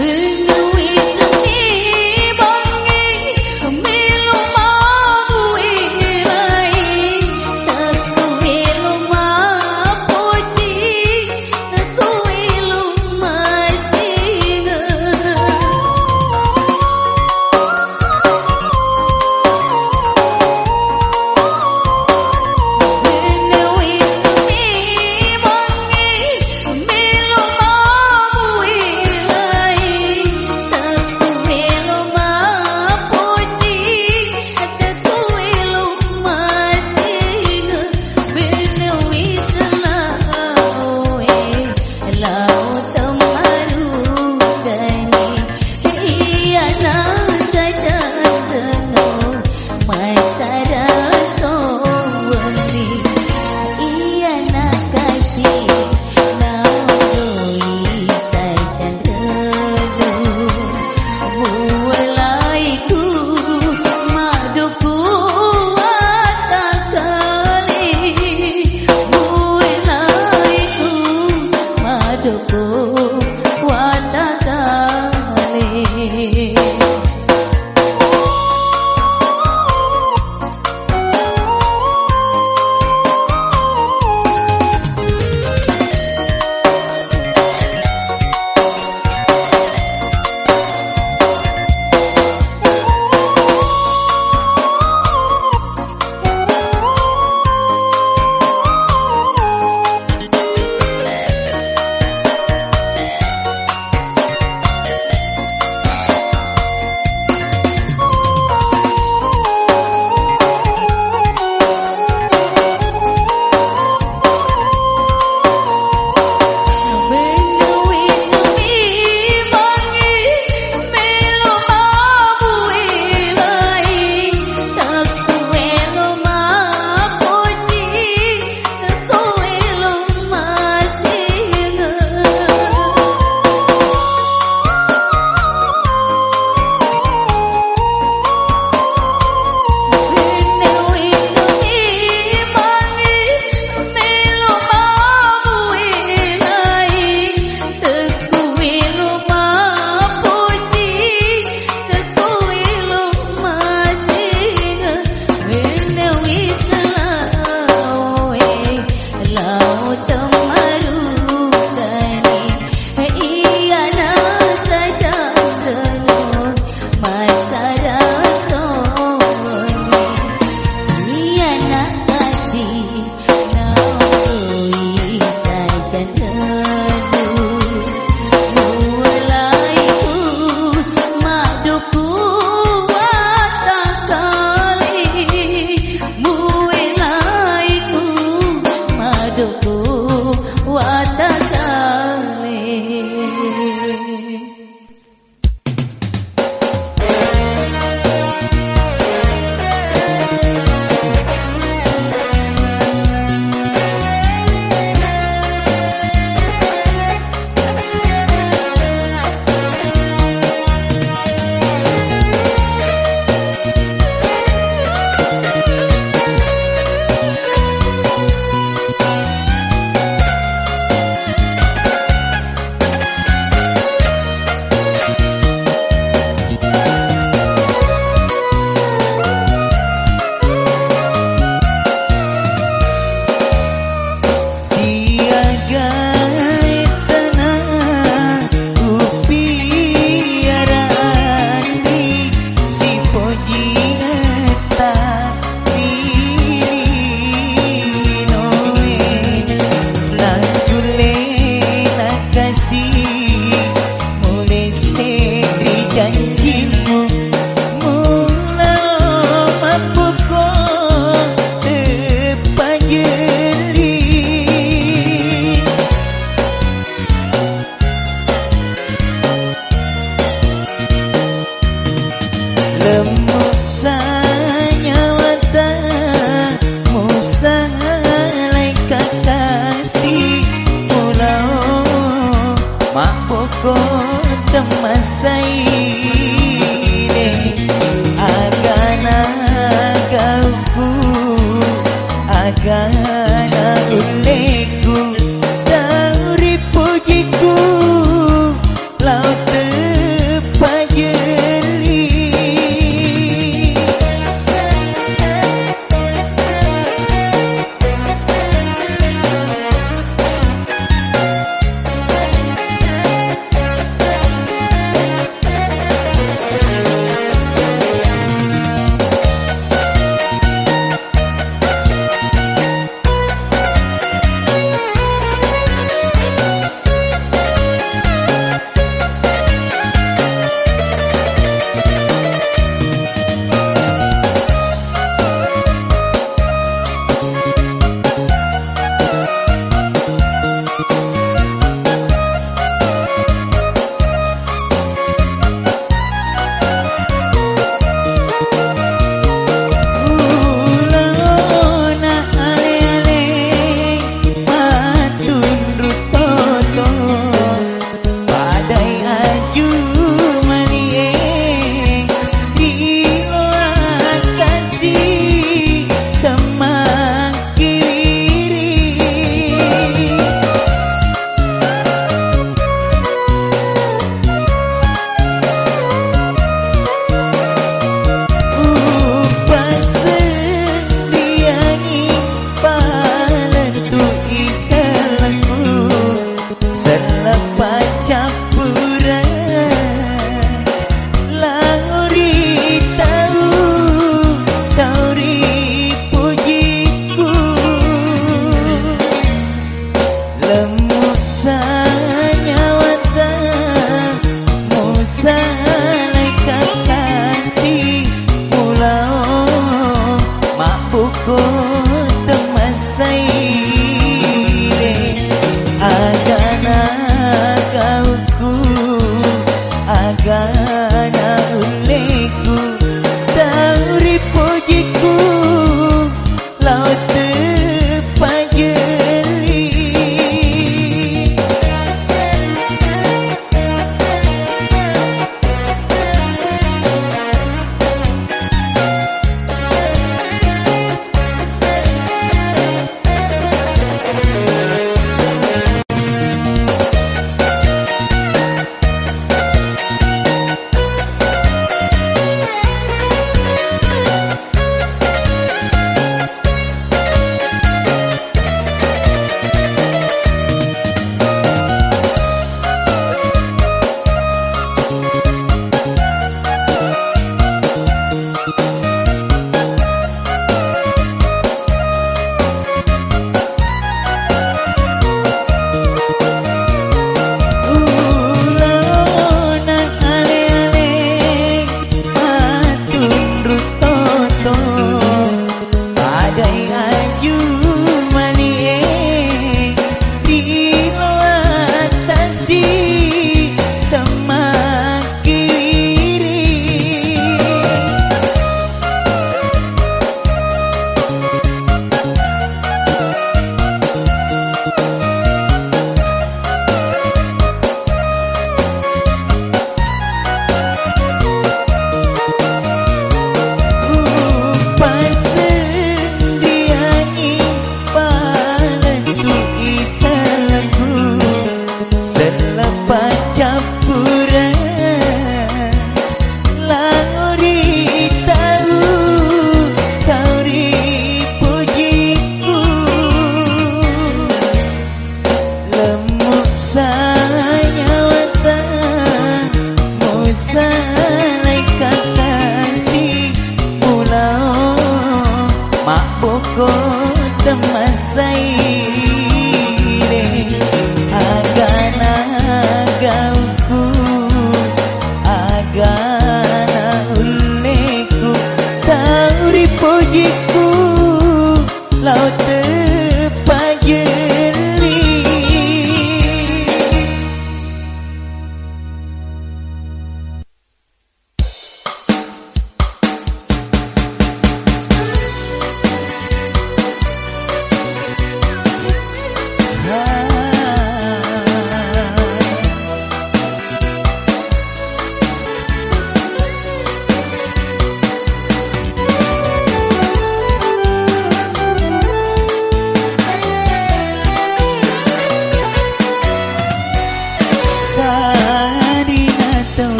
Laut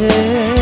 ke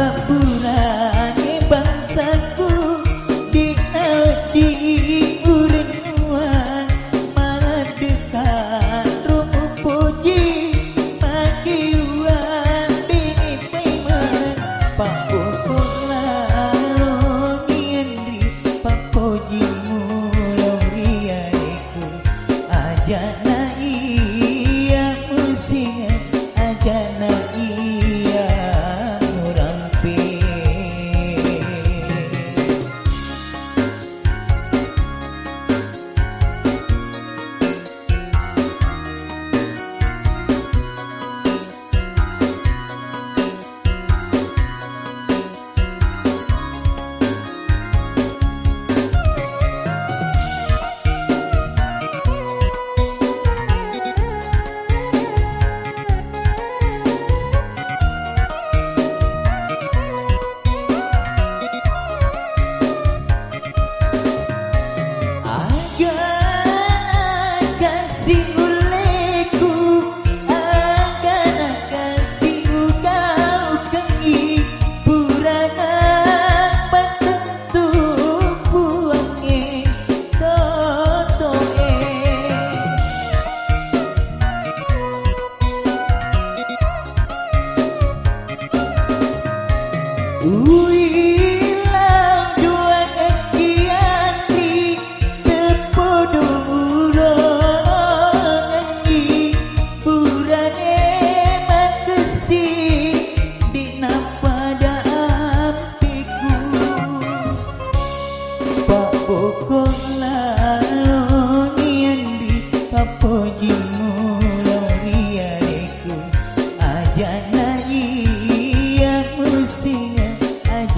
Puji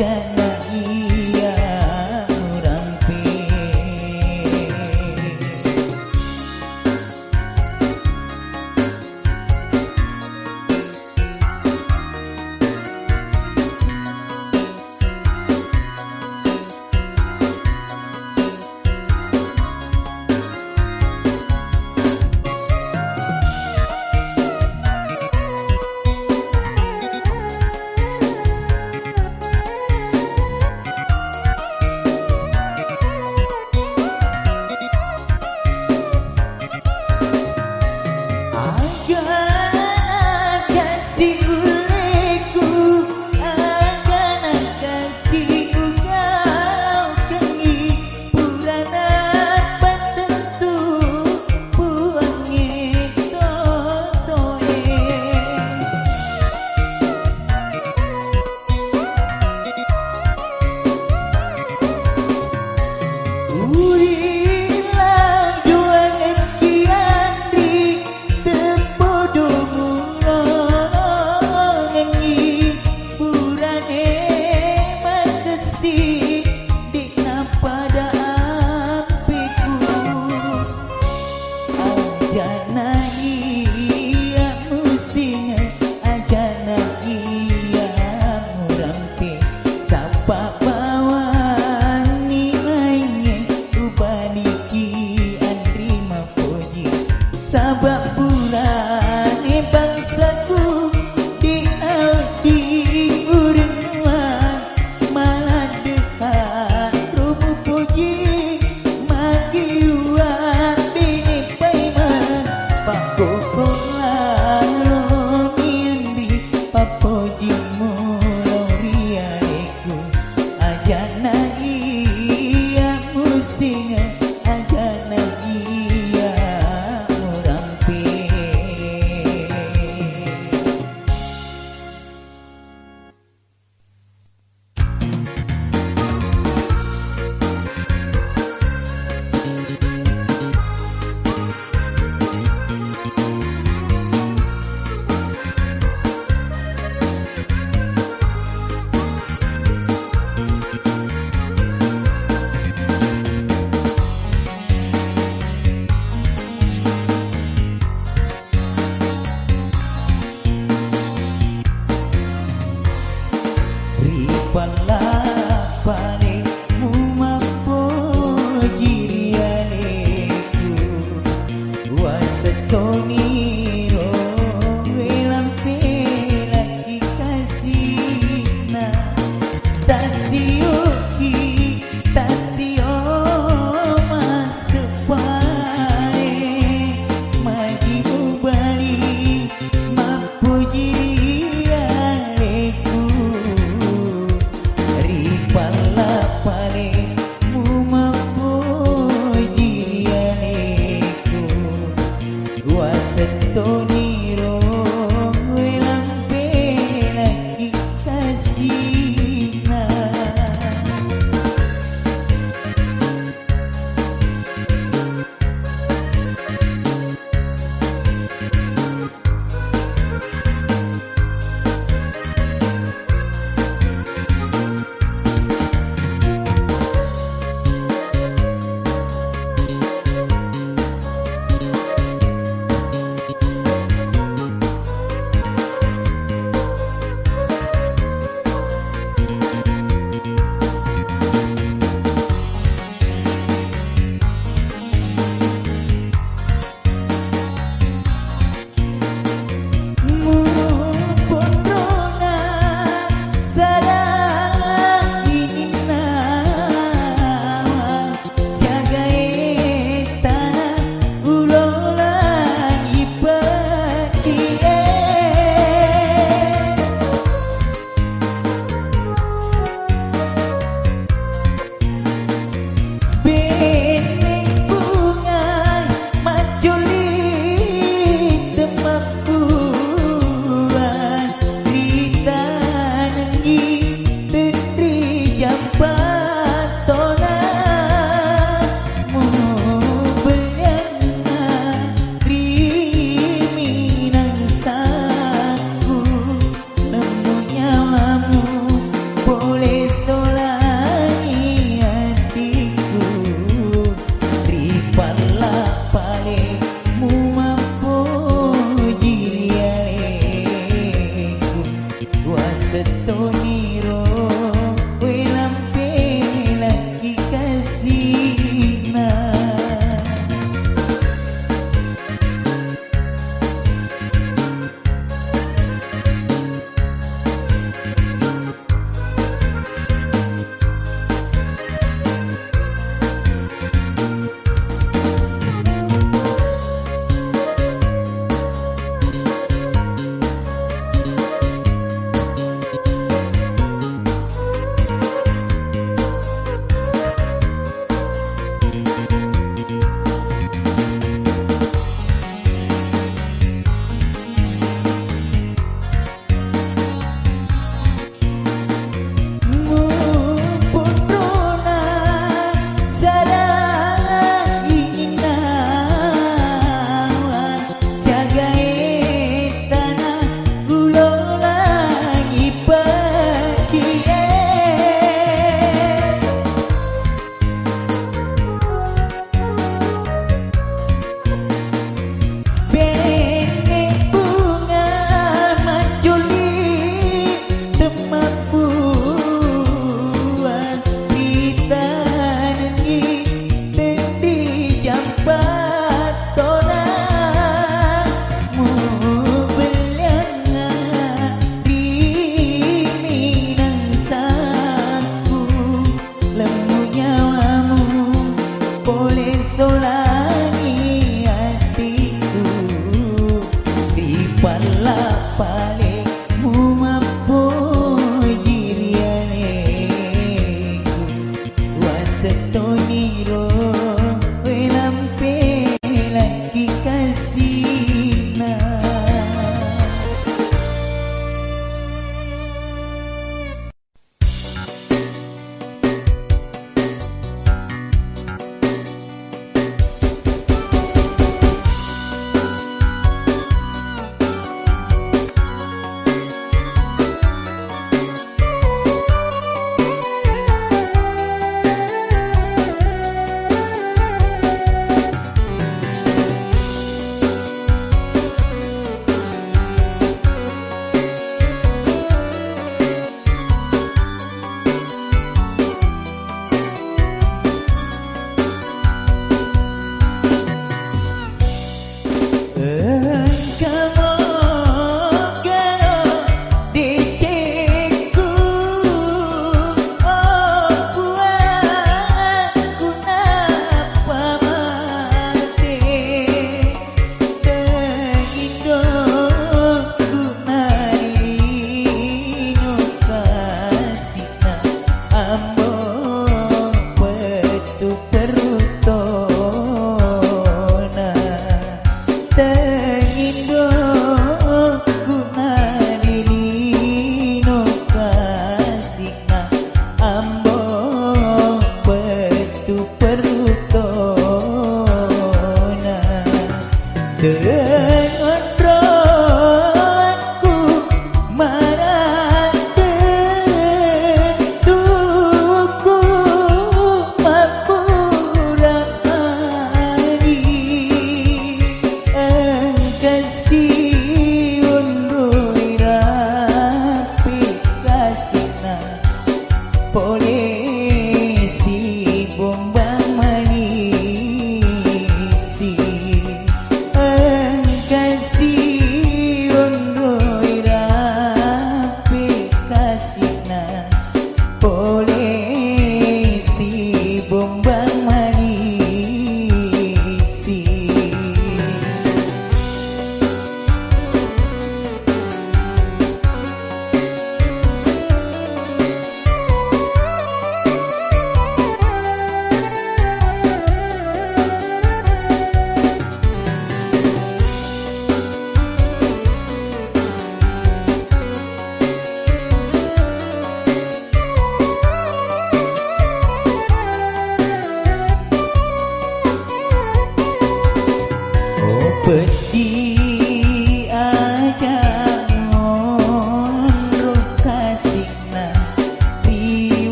Yeah.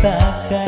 katakan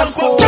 Uncle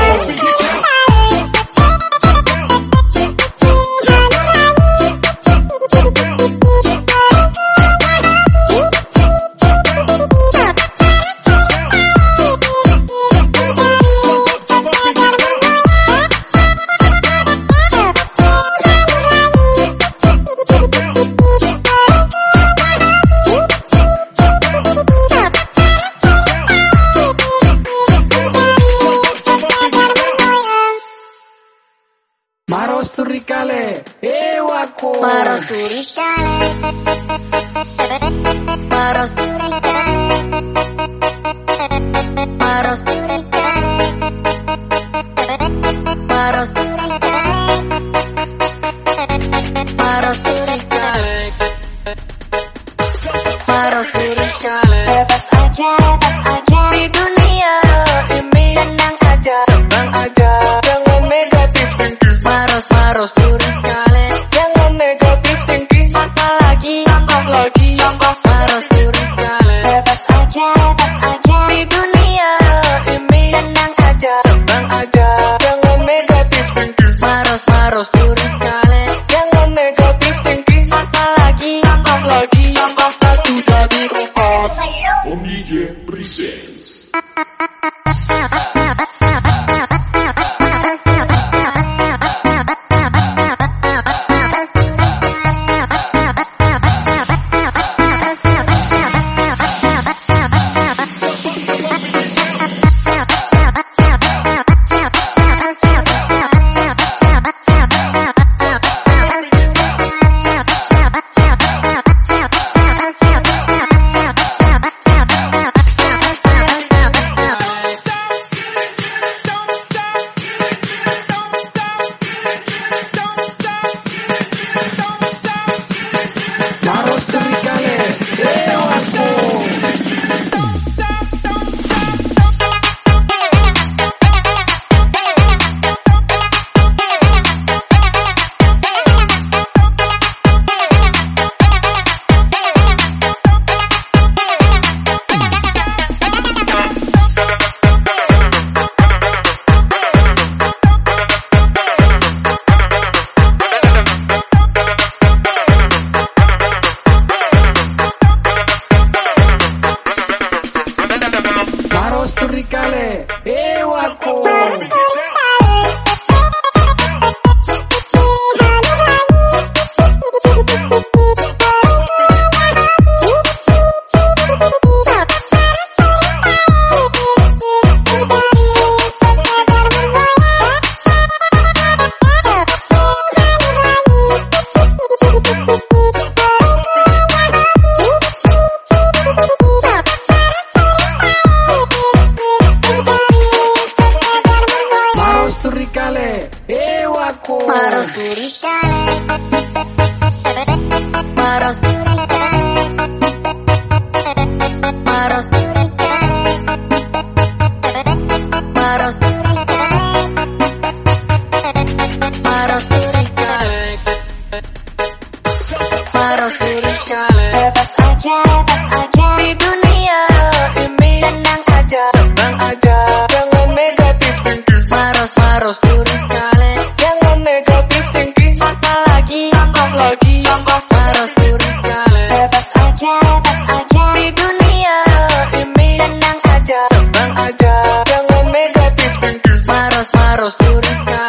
los farros turistas